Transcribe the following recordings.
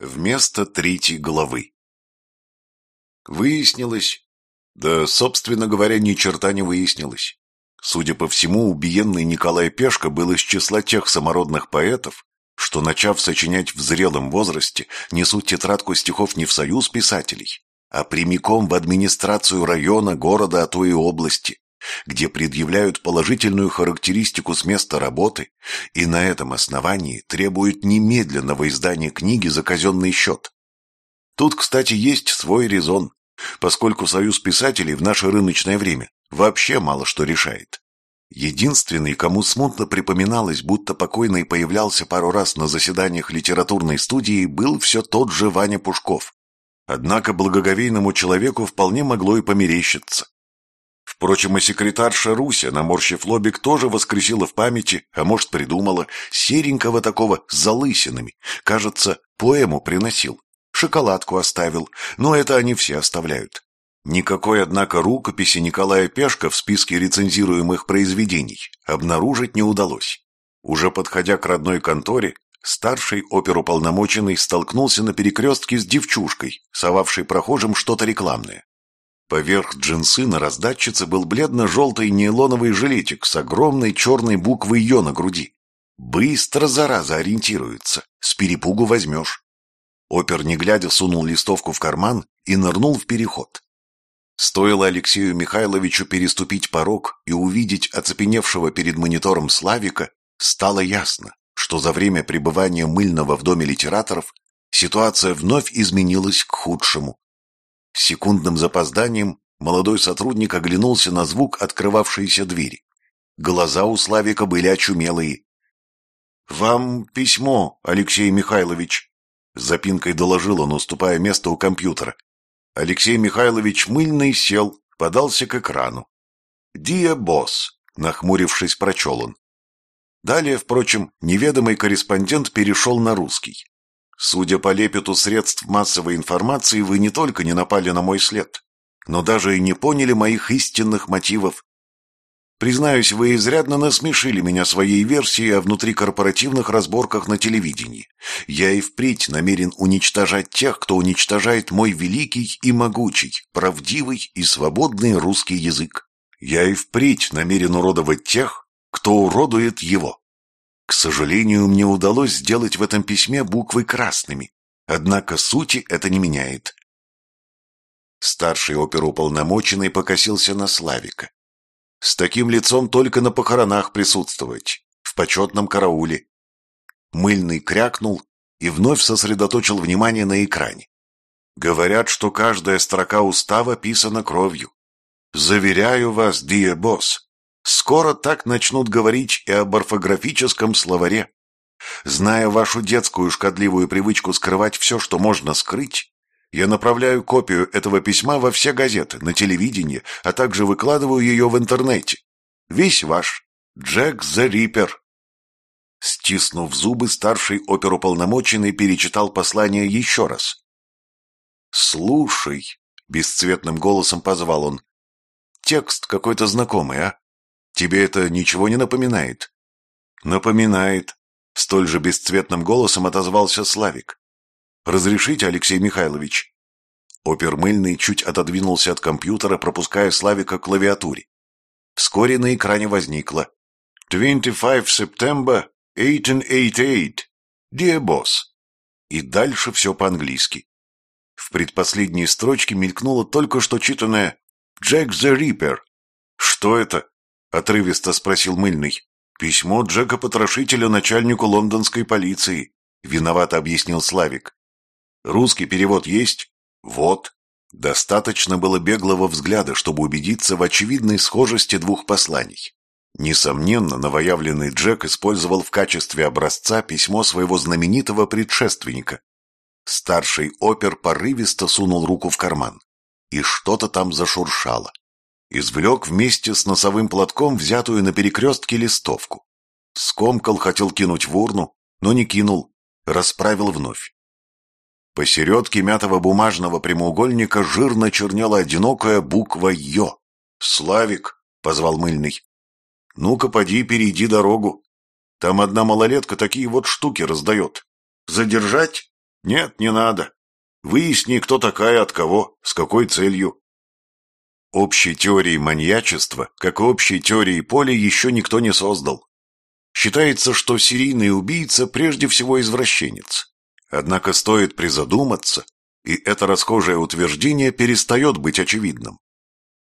Вместо третьей главы. Выяснилось, да, собственно говоря, ни черта не выяснилось. Судя по всему, убиенный Николай Пешка был из числа тех самородных поэтов, что, начав сочинять в зрелом возрасте, несут тетрадку стихов не в союз писателей, а прямиком в администрацию района, города, а то и области, где предъявляют положительную характеристику с места работы и на этом основании требуют немедленного издания книги за казенный счет. Тут, кстати, есть свой резон, поскольку Союз писателей в наше рыночное время вообще мало что решает. Единственный, кому смутно припоминалось, будто покойный появлялся пару раз на заседаниях литературной студии, был все тот же Ваня Пушков. Однако благоговейному человеку вполне могло и померещиться. Впрочем, и секретарша Руся, наморщив лобик, тоже воскресила в памяти, а может, придумала, серенького такого с залысинами. Кажется, поэму приносил. Шоколадку оставил, но это они все оставляют. Никакой, однако, рукописи Николая Пешка в списке рецензируемых произведений обнаружить не удалось. Уже подходя к родной конторе, старший оперуполномоченный столкнулся на перекрестке с девчушкой, совавшей прохожим что-то рекламное. Поверх джинсы на раздатчице был бледно-желтый нейлоновый жилетик с огромной черной буквой «Ё» на груди. Быстро, зараза, ориентируется. С перепугу возьмешь. Опер, не глядя, сунул листовку в карман и нырнул в переход. Стоило Алексею Михайловичу переступить порог и увидеть оцепеневшего перед монитором Славика, стало ясно, что за время пребывания Мыльного в доме литераторов ситуация вновь изменилась к худшему. С секундным запозданием молодой сотрудник оглянулся на звук открывавшейся двери. Глаза у Славика были очумелые. «Вам письмо, Алексей Михайлович», — запинкой доложил он, уступая место у компьютера. Алексей Михайлович мыльный сел, подался к экрану. «Диа босс», — нахмурившись, прочел он. Далее, впрочем, неведомый корреспондент перешел на русский. Судя по лепету средств массовой информации, вы не только не напали на мой след, но даже и не поняли моих истинных мотивов. Признаюсь, вы изрядно насмешили меня своей версией о внутрикорпоративных разборках на телевидении. Я и впредь намерен уничтожать тех, кто уничтожает мой великий и могучий, правдивый и свободный русский язык. Я и впредь намерен уродовать тех, кто уродует его. К сожалению, мне удалось сделать в этом письме буквы красными, однако сути это не меняет. Старший оперуполномоченный покосился на Славика. С таким лицом только на похоронах присутствовать, в почетном карауле. Мыльный крякнул и вновь сосредоточил внимание на экране. Говорят, что каждая строка устава писана кровью. Заверяю вас, dear босс, Скоро так начнут говорить и об орфографическом словаре. Зная вашу детскую шкодливую привычку скрывать все, что можно скрыть, я направляю копию этого письма во все газеты, на телевидении, а также выкладываю ее в интернете. Весь ваш. Джек the Риппер. Стиснув зубы, старший оперуполномоченный перечитал послание еще раз. «Слушай», — бесцветным голосом позвал он, — «текст какой-то знакомый, а? Тебе это ничего не напоминает?» «Напоминает», — столь же бесцветным голосом отозвался Славик. «Разрешите, Алексей Михайлович?» Опер Мыльный чуть отодвинулся от компьютера, пропуская Славика к клавиатуре. Вскоре на экране возникло «25 September 1888. Dear Boss». И дальше все по-английски. В предпоследней строчке мелькнуло только что читанное «Джек the Ripper». «Что это?» — отрывисто спросил Мыльный. «Письмо Джека Потрошителя начальнику лондонской полиции», — виновато объяснил Славик. «Русский перевод есть?» «Вот». Достаточно было беглого взгляда, чтобы убедиться в очевидной схожести двух посланий. Несомненно, новоявленный Джек использовал в качестве образца письмо своего знаменитого предшественника. Старший опер порывисто сунул руку в карман, и что-то там зашуршало извлек вместе с носовым платком взятую на перекрестке листовку. Скомкал, хотел кинуть в урну, но не кинул, расправил вновь. Посередке мятого бумажного прямоугольника жирно чернела одинокая буква «Ё». «Славик», — позвал мыльный, — «ну-ка, поди, перейди дорогу. Там одна малолетка такие вот штуки раздает. Задержать?» Нет, не надо. Выясни, кто такая, от кого, с какой целью. Общей теории маньячества, как и общей теории поля, еще никто не создал. Считается, что серийный убийца прежде всего извращенец. Однако стоит призадуматься, и это расхожее утверждение перестает быть очевидным.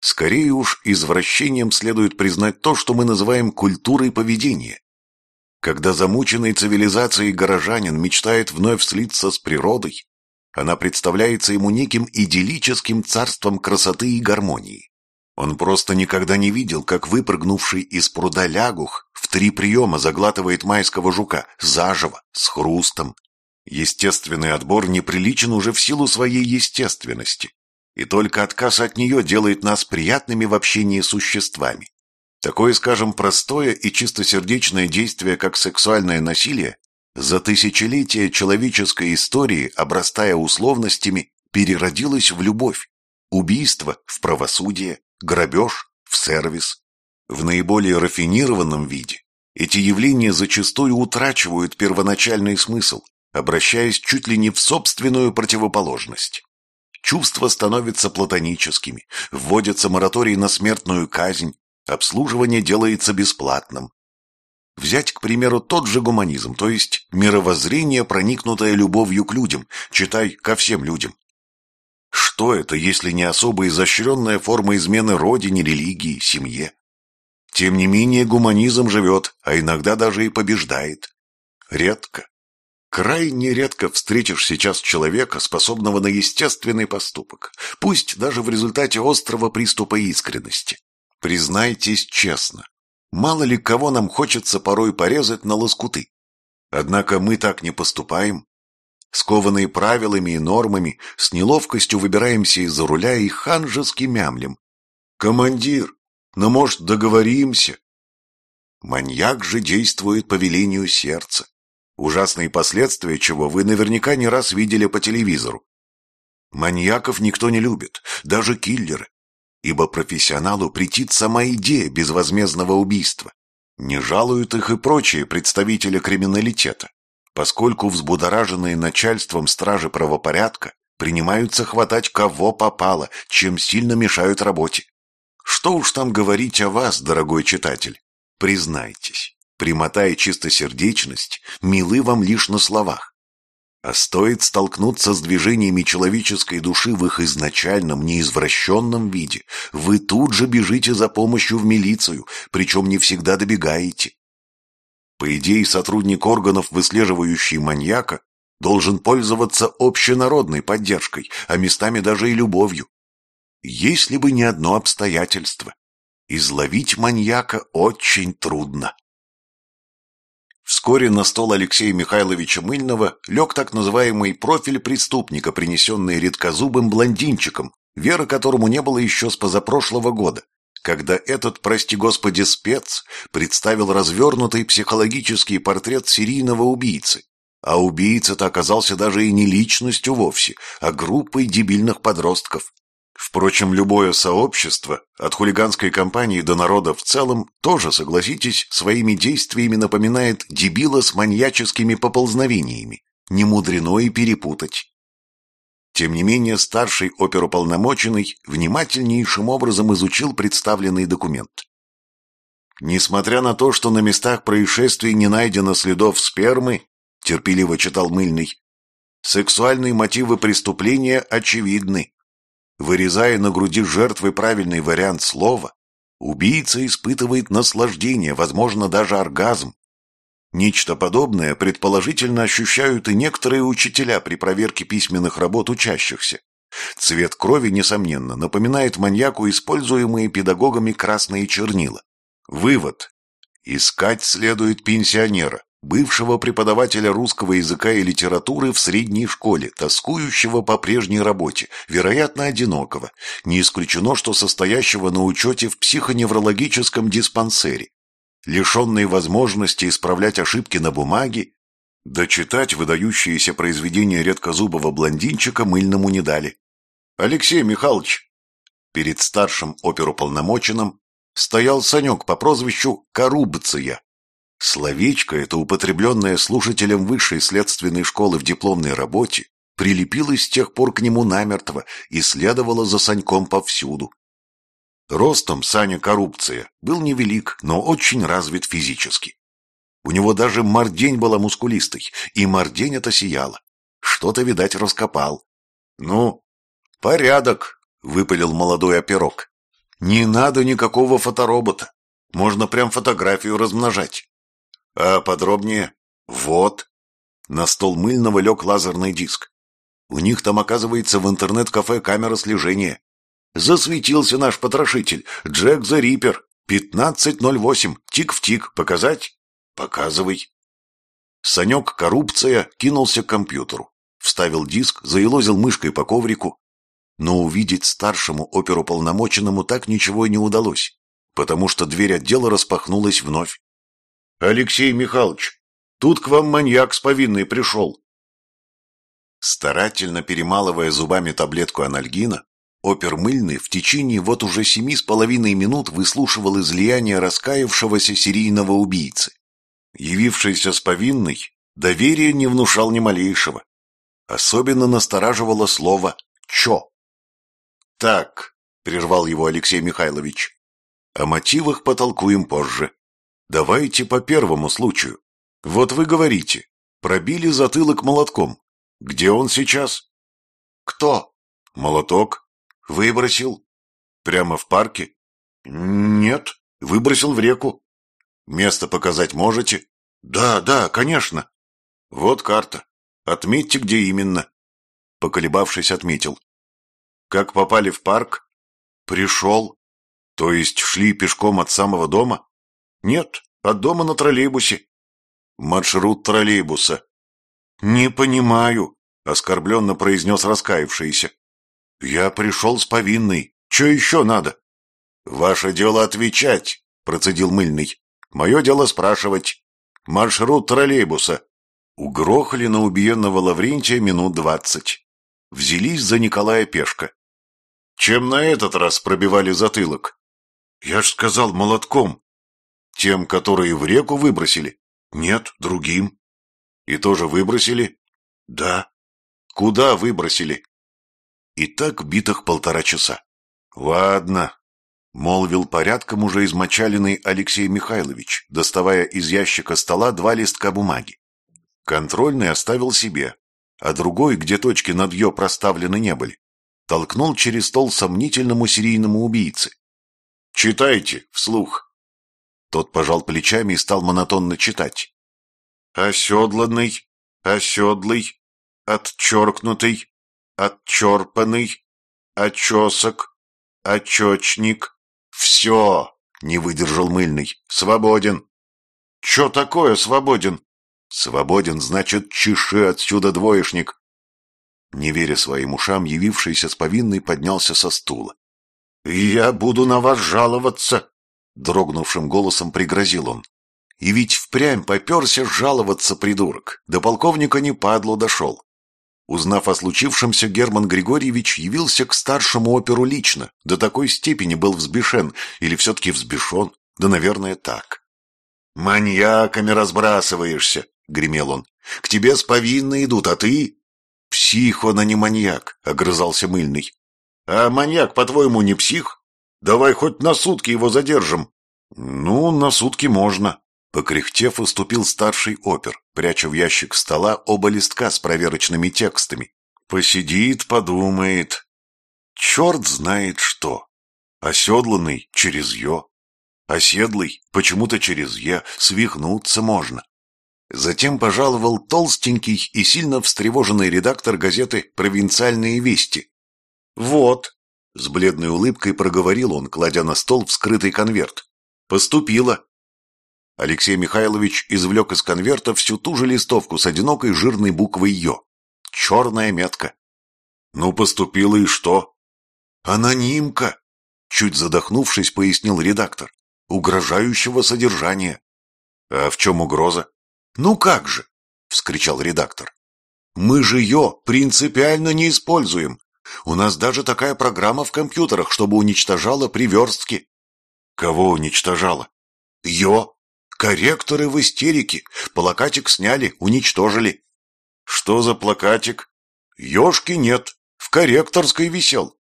Скорее уж, извращением следует признать то, что мы называем культурой поведения. Когда замученный цивилизацией горожанин мечтает вновь слиться с природой, она представляется ему неким идиллическим царством красоты и гармонии. Он просто никогда не видел, как выпрыгнувший из пруда лягух в три приема заглатывает майского жука, заживо, с хрустом. Естественный отбор неприличен уже в силу своей естественности и только отказ от нее делает нас приятными в общении с существами. Такое, скажем, простое и чистосердечное действие, как сексуальное насилие, за тысячелетия человеческой истории, обрастая условностями, переродилось в любовь, убийство в правосудие, грабеж в сервис. В наиболее рафинированном виде эти явления зачастую утрачивают первоначальный смысл, обращаясь чуть ли не в собственную противоположность. Чувства становятся платоническими, вводятся мораторий на смертную казнь, обслуживание делается бесплатным. Взять, к примеру, тот же гуманизм, то есть мировоззрение, проникнутое любовью к людям, читай, ко всем людям. Что это, если не особо изощренная форма измены родине, религии, семье? Тем не менее, гуманизм живет, а иногда даже и побеждает. Редко, Крайне редко встретишь сейчас человека, способного на естественный поступок, пусть даже в результате острого приступа искренности. Признайтесь честно, мало ли кого нам хочется порой порезать на лоскуты. Однако мы так не поступаем. Скованные правилами и нормами, с неловкостью выбираемся из-за руля и ханжески мямлем. «Командир, ну, может, договоримся?» Маньяк же действует по велению сердца ужасные последствия чего вы наверняка не раз видели по телевизору. Маньяков никто не любит, даже киллеры, ибо профессионалу претит сама идея безвозмездного убийства. Не жалуют их и прочие представители криминалитета, поскольку взбудораженные начальством стражи правопорядка принимаются хватать кого попало, чем сильно мешают работе. Что уж там говорить о вас, дорогой читатель, признайтесь. Прямота и чистосердечность милы вам лишь на словах. А стоит столкнуться с движениями человеческой души в их изначальном, неизвращенном виде, вы тут же бежите за помощью в милицию, причем не всегда добегаете. По идее, сотрудник органов, выслеживающий маньяка, должен пользоваться общенародной поддержкой, а местами даже и любовью. Если бы не одно обстоятельство. Изловить маньяка очень трудно. Вскоре на стол Алексея Михайловича Мыльного лег так называемый профиль преступника, принесенный редкозубым блондинчиком, вера которому не было еще с позапрошлого года, когда этот, прости господи, спец представил развернутый психологический портрет серийного убийцы. А убийца-то оказался даже и не личностью вовсе, а группой дебильных подростков. Впрочем, любое сообщество, от хулиганской компании до народа в целом, тоже, согласитесь, своими действиями напоминает дебила с маньяческими поползновениями. Не мудрено и перепутать. Тем не менее, старший оперуполномоченный внимательнейшим образом изучил представленный документ. Несмотря на то, что на местах происшествий не найдено следов спермы, терпеливо читал Мыльный, сексуальные мотивы преступления очевидны. Вырезая на груди жертвы правильный вариант слова, убийца испытывает наслаждение, возможно, даже оргазм. Нечто подобное предположительно ощущают и некоторые учителя при проверке письменных работ учащихся. Цвет крови, несомненно, напоминает маньяку используемые педагогами красные чернила. Вывод. Искать следует пенсионера бывшего преподавателя русского языка и литературы в средней школе, тоскующего по прежней работе, вероятно, одинокого, не исключено, что состоящего на учете в психоневрологическом диспансере, лишенный возможности исправлять ошибки на бумаге, дочитать выдающиеся произведения редкозубого блондинчика мыльному не дали. Алексей Михайлович, перед старшим оперуполномоченным стоял Санек по прозвищу Корубция, Словечко это, употребленное слушателем высшей следственной школы в дипломной работе, прилепилось с тех пор к нему намертво и следовало за Саньком повсюду. Ростом Саня Коррупция был невелик, но очень развит физически. У него даже мордень была мускулистой, и мордень это сияло. Что-то, видать, раскопал. «Ну, порядок», — выпалил молодой оперок. «Не надо никакого фоторобота. Можно прям фотографию размножать». «А подробнее?» «Вот». На стол мыльного лег лазерный диск. У них там, оказывается, в интернет-кафе камера слежения. Засветился наш потрошитель, Джек the Риппер, 1508, тик в тик, показать? Показывай. Санек коррупция кинулся к компьютеру, вставил диск, заелозил мышкой по коврику. Но увидеть старшему оперуполномоченному так ничего и не удалось, потому что дверь отдела распахнулась вновь. «Алексей Михайлович, тут к вам маньяк с повинной пришел». Старательно перемалывая зубами таблетку анальгина, опер Мыльный в течение вот уже семи с половиной минут выслушивал излияние раскаявшегося серийного убийцы. Явившийся с повинной, доверия не внушал ни малейшего. Особенно настораживало слово «чо». «Так», — прервал его Алексей Михайлович, — «о мотивах потолкуем позже. Давайте по первому случаю. Вот вы говорите, пробили затылок молотком. Где он сейчас?» «Кто?» «Молоток. Выбросил». «Прямо в парке?» «Нет, выбросил в реку». Место показать можете? Да, да, конечно. Вот карта. Отметьте, где именно. Поколебавшись, отметил. Как попали в парк? Пришел. То есть шли пешком от самого дома? Нет, от дома на троллейбусе. Маршрут троллейбуса. Не понимаю, оскорбленно произнес раскаявшийся. Я пришел с повинной. Че еще надо? Ваше дело отвечать, процедил мыльный. Мое дело спрашивать. Маршрут троллейбуса. Угрохали на убиенного Лаврентия минут двадцать. Взялись за Николая Пешка. Чем на этот раз пробивали затылок? Я ж сказал молотком. Тем, которые в реку выбросили? Нет, другим. И тоже выбросили? Да. Куда выбросили? И так битых полтора часа. Ладно, — молвил порядком уже измочаленный Алексей Михайлович, доставая из ящика стола два листка бумаги. Контрольный оставил себе, а другой, где точки над «ё» проставлены не были, толкнул через стол сомнительному серийному убийце. «Читайте, вслух!» Тот пожал плечами и стал монотонно читать. «Оседланный, оседлый, отчеркнутый, отчерпанный, очесок, очечник, «Все!» — не выдержал мыльный. «Свободен!» «Че такое свободен?» «Свободен, значит, чеши отсюда, двоечник!» Не веря своим ушам, явившийся с повинной поднялся со стула. «Я буду на вас жаловаться!» — дрогнувшим голосом пригрозил он. И ведь впрямь поперся жаловаться, придурок. До полковника не падло дошел. Узнав о случившемся, Герман Григорьевич явился к старшему оперу лично, до такой степени был взбешен, или все-таки взбешен, да, наверное, так. «Маньяками разбрасываешься», — гремел он. «К тебе с повинной идут, а ты...» «Псих он, а не маньяк», — огрызался мыльный. «А маньяк, по-твоему, не псих? Давай хоть на сутки его задержим». «Ну, на сутки можно», Покряхтев, уступил старший опер, пряча в ящик стола оба листка с проверочными текстами. Посидит, подумает. Черт знает что. Оседланный через «ё», оседлый почему-то через «е», свихнуться можно. Затем пожаловал толстенький и сильно встревоженный редактор газеты «Провинциальные вести». «Вот», — с бледной улыбкой проговорил он, кладя на стол вскрытый конверт. «Поступило. Алексей Михайлович извлек из конверта всю ту же листовку с одинокой жирной буквой «Ё». Черная метка. «Ну, поступила и что?» «Анонимка», — чуть задохнувшись, пояснил редактор. «Угрожающего содержания». «А в чем угроза?» «Ну как же!» — вскричал редактор. «Мы же «Ё» принципиально не используем. У нас даже такая программа в компьютерах, чтобы уничтожала приверстки». «Кого уничтожала?» «Ё», Корректоры в истерике. Плакатик сняли, уничтожили. Что за плакатик? Ёшки нет. В корректорской висел.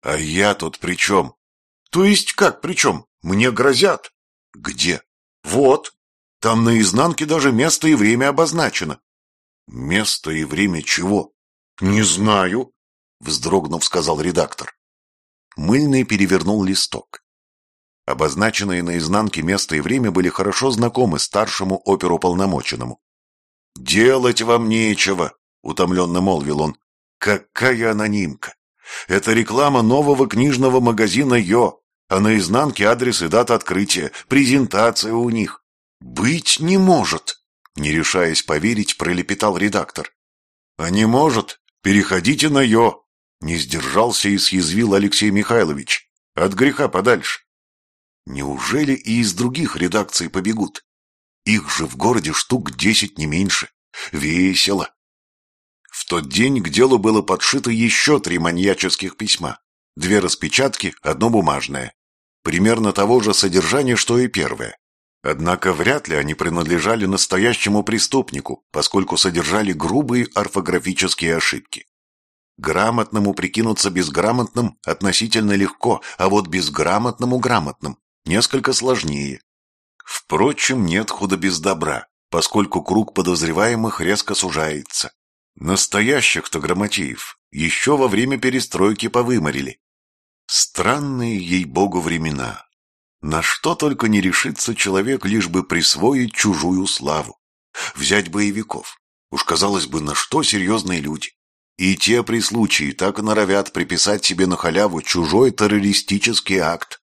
А я тут при чем? То есть как при чем? Мне грозят. Где? Вот. Там на изнанке даже место и время обозначено. Место и время чего? Не знаю, вздрогнув, сказал редактор. Мыльный перевернул листок. Обозначенные на изнанке место и время были хорошо знакомы старшему оперуполномоченному. «Делать вам нечего», — утомленно молвил он. «Какая анонимка! Это реклама нового книжного магазина «Йо», а на изнанке адрес и дата открытия, презентация у них. «Быть не может!» — не решаясь поверить, пролепетал редактор. «А не может? Переходите на «ё». Не сдержался и съязвил Алексей Михайлович. От греха подальше. Неужели и из других редакций побегут? Их же в городе штук десять не меньше. Весело. В тот день к делу было подшито еще три маньяческих письма. Две распечатки, одно бумажное. Примерно того же содержания, что и первое. Однако вряд ли они принадлежали настоящему преступнику, поскольку содержали грубые орфографические ошибки. Грамотному прикинуться безграмотным относительно легко, а вот безграмотному грамотным несколько сложнее. Впрочем, нет худа без добра, поскольку круг подозреваемых резко сужается. Настоящих-то грамотеев еще во время перестройки повыморили. Странные, ей-богу, времена. На что только не решится человек, лишь бы присвоить чужую славу. Взять боевиков. Уж казалось бы, на что серьезные люди. И те при случае так норовят приписать себе на халяву чужой террористический акт.